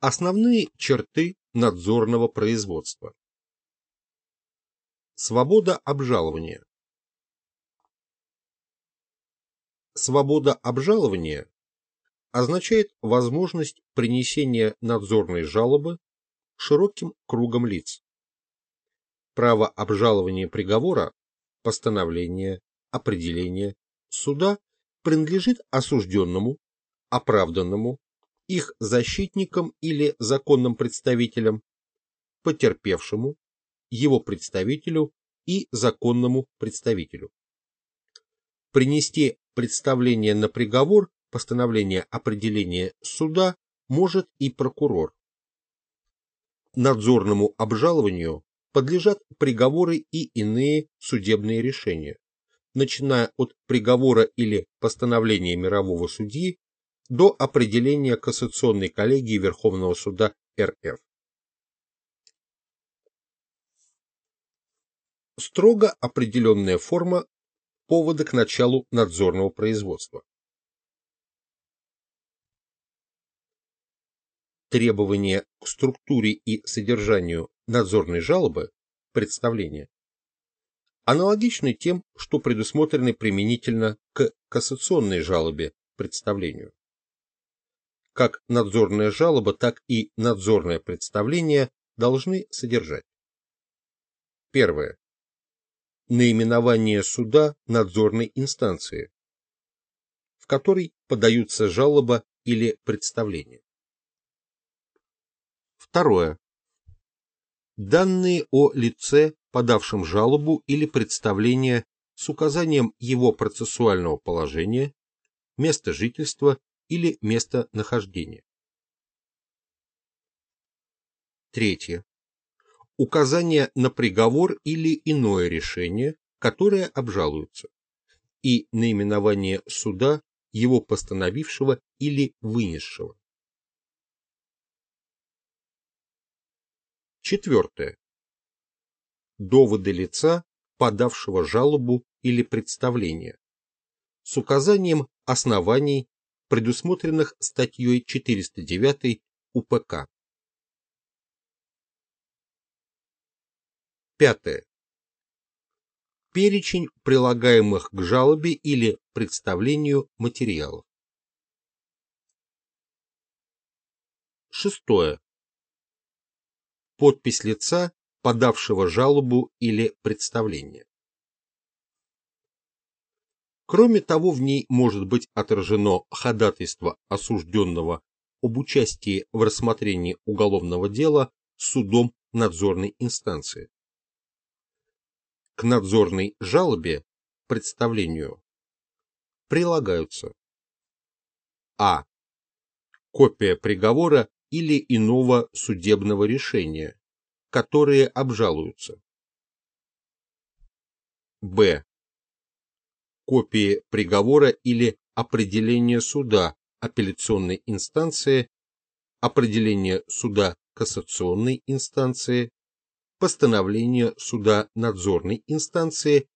Основные черты надзорного производства. Свобода обжалования. Свобода обжалования означает возможность принесения надзорной жалобы широким кругом лиц. Право обжалования приговора, постановления, определения суда принадлежит осужденному, оправданному, их защитникам или законным представителям, потерпевшему, его представителю и законному представителю. Принести представление на приговор, постановление определения суда может и прокурор. Надзорному обжалованию подлежат приговоры и иные судебные решения, начиная от приговора или постановления мирового судьи до определения Кассационной коллегии Верховного суда РФ. Строго определенная форма повода к началу надзорного производства. Требования к структуре и содержанию надзорной жалобы, представления, аналогичны тем, что предусмотрены применительно к кассационной жалобе, представлению. Как надзорная жалоба, так и надзорное представление должны содержать. Первое наименование суда надзорной инстанции, в которой подаются жалоба или представление. Второе. Данные о лице, подавшем жалобу или представление с указанием его процессуального положения, места жительства или места нахождения. Третье указание на приговор или иное решение, которое обжалуется, и наименование суда, его постановившего или вынесшего. Четвертое. Доводы лица, подавшего жалобу или представление, с указанием оснований, предусмотренных статьей 409 УПК. Пятое. Перечень прилагаемых к жалобе или представлению материалов. Шестое. Подпись лица, подавшего жалобу или представление. Кроме того, в ней может быть отражено ходатайство осужденного об участии в рассмотрении уголовного дела судом надзорной инстанции к надзорной жалобе, представлению, прилагаются а. Копия приговора или иного судебного решения, которые обжалуются. б. Копии приговора или определения суда апелляционной инстанции, определение суда кассационной инстанции, постановления суда надзорной инстанции,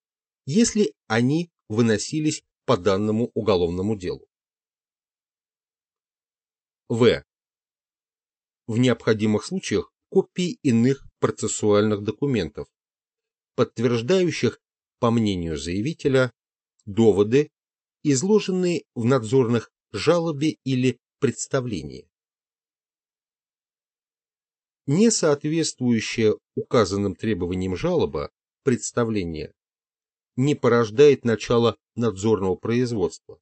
если они выносились по данному уголовному делу. В. В необходимых случаях копии иных процессуальных документов, подтверждающих, по мнению заявителя, доводы, изложенные в надзорных жалобе или представлении не соответствующая указанным требованиям жалоба, представление, не порождает начало надзорного производства.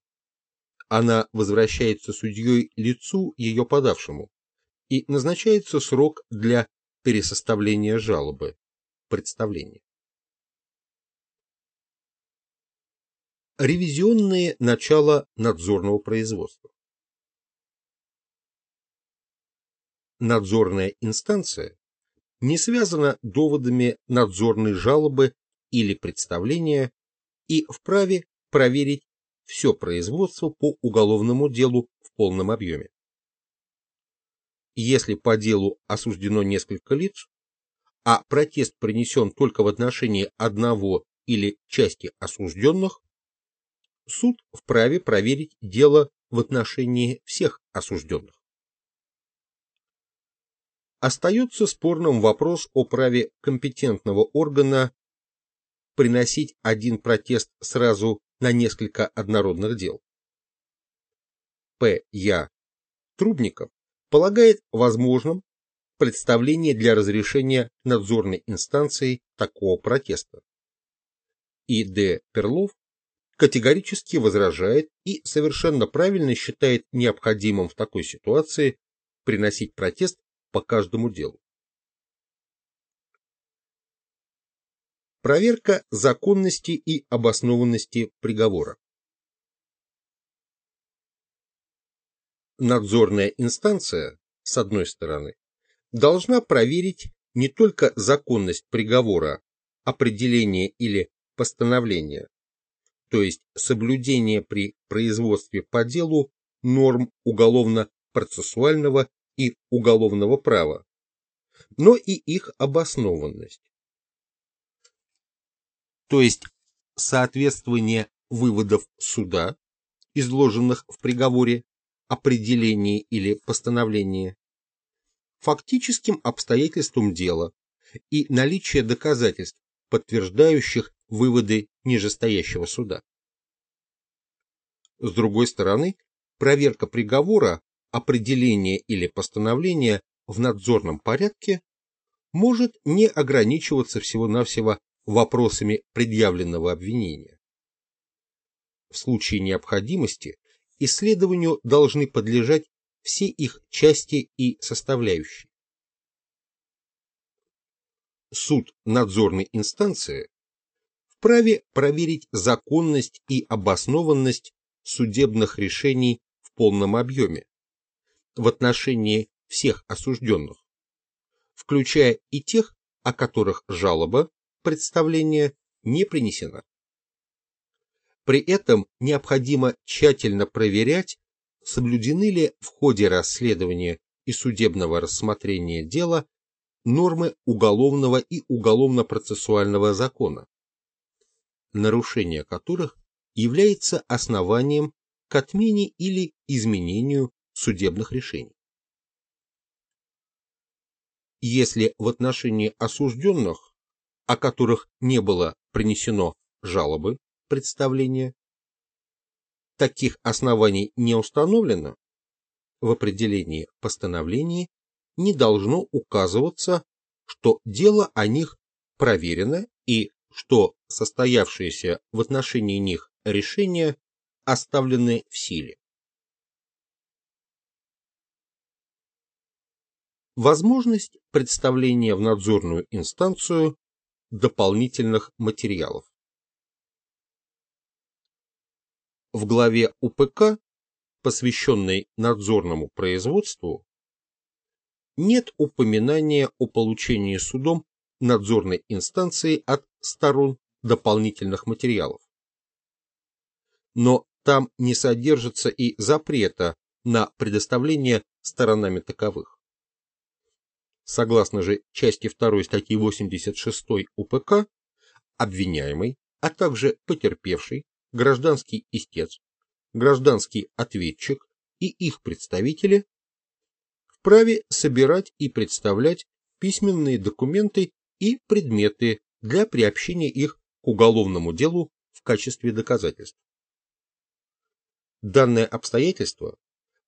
Она возвращается судьей лицу ее подавшему, и назначается срок для пересоставления жалобы, представления. Ревизионные начала надзорного производства. надзорная инстанция не связана доводами надзорной жалобы или представления и вправе проверить все производство по уголовному делу в полном объеме. Если по делу осуждено несколько лиц, а протест принесен только в отношении одного или части осужденных, суд вправе проверить дело в отношении всех осужденных. остается спорным вопрос о праве компетентного органа приносить один протест сразу на несколько однородных дел. П. Я. Трубников полагает возможным представление для разрешения надзорной инстанцией такого протеста. И. Д. Перлов категорически возражает и совершенно правильно считает необходимым в такой ситуации приносить протест по каждому делу. Проверка законности и обоснованности приговора. Надзорная инстанция, с одной стороны, должна проверить не только законность приговора, определения или постановления, то есть соблюдение при производстве по делу норм уголовно-процессуального и уголовного права, но и их обоснованность. То есть соответствование выводов суда, изложенных в приговоре, определении или постановлении, фактическим обстоятельствам дела и наличие доказательств, подтверждающих выводы нижестоящего суда. С другой стороны, проверка приговора, определения или постановления в надзорном порядке может не ограничиваться всего-навсего вопросами предъявленного обвинения. В случае необходимости исследованию должны подлежать все их части и составляющие. Суд надзорной инстанции вправе проверить законность и обоснованность судебных решений в полном объеме в отношении всех осужденных, включая и тех, о которых жалоба, представление не принесена. При этом необходимо тщательно проверять, соблюдены ли в ходе расследования и судебного рассмотрения дела нормы уголовного и уголовно-процессуального закона, нарушение которых является основанием к отмене или изменению судебных решений. Если в отношении осужденных, о которых не было принесено жалобы, представления, таких оснований не установлено, в определении постановлений не должно указываться, что дело о них проверено и что состоявшиеся в отношении них решения оставлены в силе. Возможность представления в надзорную инстанцию дополнительных материалов. В главе УПК, посвященной надзорному производству, нет упоминания о получении судом надзорной инстанции от сторон дополнительных материалов. Но там не содержится и запрета на предоставление сторонами таковых. Согласно же части 2 статьи 86 УПК, обвиняемый, а также потерпевший, гражданский истец, гражданский ответчик и их представители вправе собирать и представлять письменные документы и предметы для приобщения их к уголовному делу в качестве доказательств. Данное обстоятельство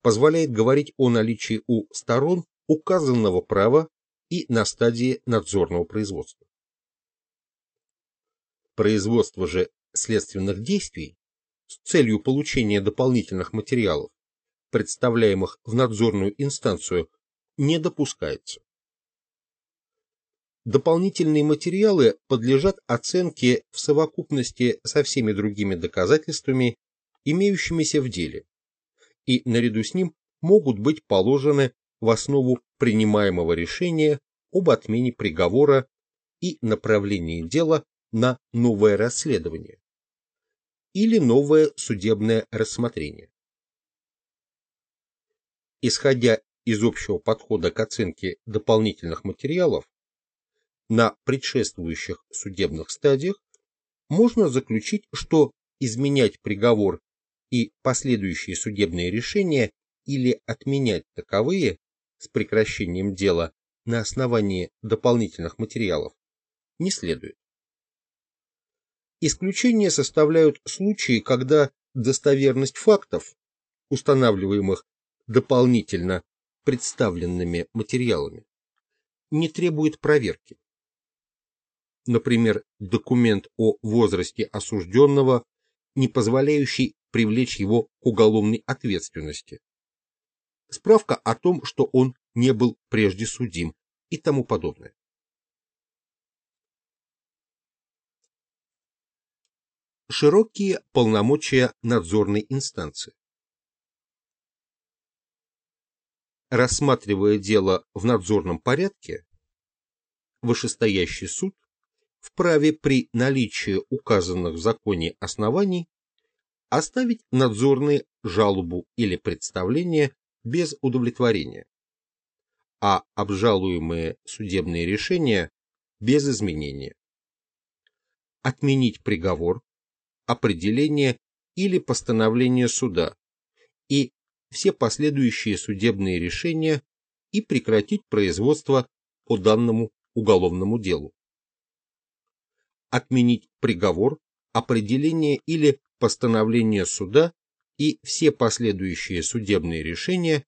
позволяет говорить о наличии у сторон указанного права и на стадии надзорного производства. Производство же следственных действий с целью получения дополнительных материалов, представляемых в надзорную инстанцию, не допускается. Дополнительные материалы подлежат оценке в совокупности со всеми другими доказательствами, имеющимися в деле, и наряду с ним могут быть положены в основу принимаемого решения об отмене приговора и направлении дела на новое расследование или новое судебное рассмотрение. Исходя из общего подхода к оценке дополнительных материалов, на предшествующих судебных стадиях можно заключить, что изменять приговор и последующие судебные решения или отменять таковые с прекращением дела на основании дополнительных материалов не следует. Исключение составляют случаи, когда достоверность фактов, устанавливаемых дополнительно представленными материалами, не требует проверки. Например, документ о возрасте осужденного, не позволяющий привлечь его к уголовной ответственности. Справка о том, что он не был прежде судим и тому подобное. Широкие полномочия надзорной инстанции. Рассматривая дело в надзорном порядке, вышестоящий суд вправе при наличии указанных в законе оснований оставить надзорные жалобу или представление без удовлетворения, а обжалуемые судебные решения без изменения. Отменить приговор, определение или постановление суда и все последующие судебные решения и прекратить производство по данному уголовному делу. Отменить приговор, определение или постановление суда и все последующие судебные решения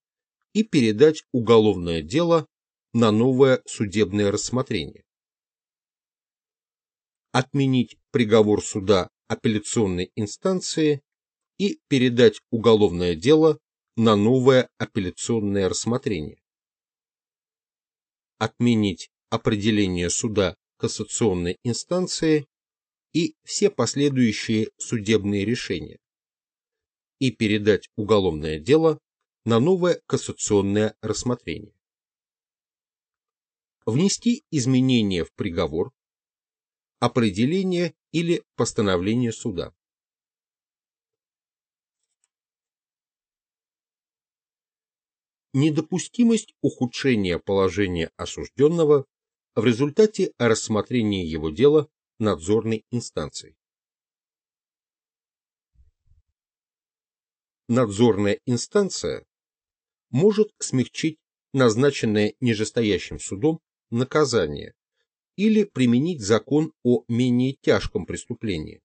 и передать уголовное дело на новое судебное рассмотрение. Отменить приговор суда апелляционной инстанции и передать уголовное дело на новое апелляционное рассмотрение. Отменить определение суда кассационной инстанции и все последующие судебные решения и передать уголовное дело на новое кассационное рассмотрение. Внести изменения в приговор, определение или постановление суда. Недопустимость ухудшения положения осужденного в результате рассмотрения его дела надзорной инстанцией. Надзорная инстанция может смягчить назначенное нижестоящим судом наказание или применить закон о менее тяжком преступлении,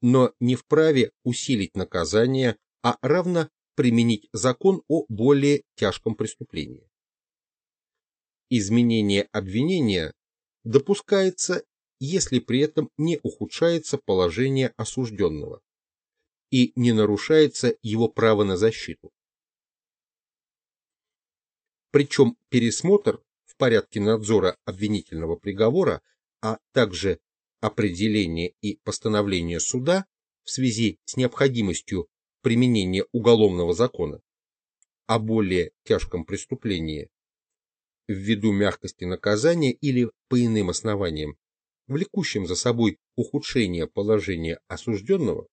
но не вправе усилить наказание, а равно применить закон о более тяжком преступлении. Изменение обвинения допускается, если при этом не ухудшается положение осужденного и не нарушается его право на защиту. Причем пересмотр в порядке надзора обвинительного приговора, а также определение и постановление суда в связи с необходимостью применения уголовного закона о более тяжком преступлении ввиду мягкости наказания или по иным основаниям, влекущим за собой ухудшение положения осужденного,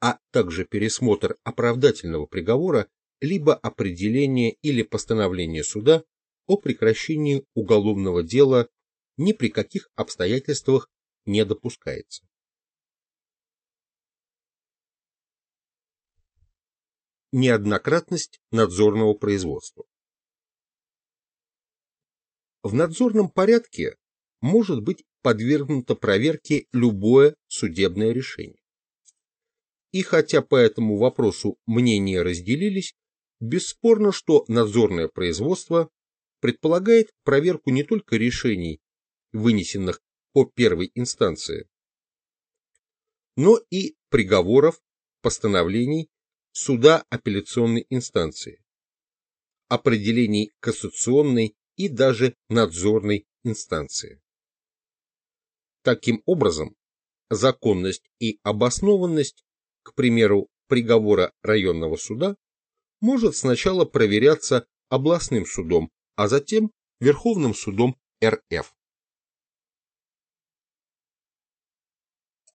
а также пересмотр оправдательного приговора либо определение или постановление суда о прекращении уголовного дела ни при каких обстоятельствах не допускается. Неоднократность надзорного производства в надзорном порядке может быть подвергнуто проверке любое судебное решение. И хотя по этому вопросу мнения разделились, бесспорно, что надзорное производство предполагает проверку не только решений, вынесенных по первой инстанции, но и приговоров, постановлений суда апелляционной инстанции, определений кассационной и даже надзорной инстанции. Таким образом, законность и обоснованность, к примеру, приговора районного суда, может сначала проверяться областным судом, а затем Верховным судом РФ.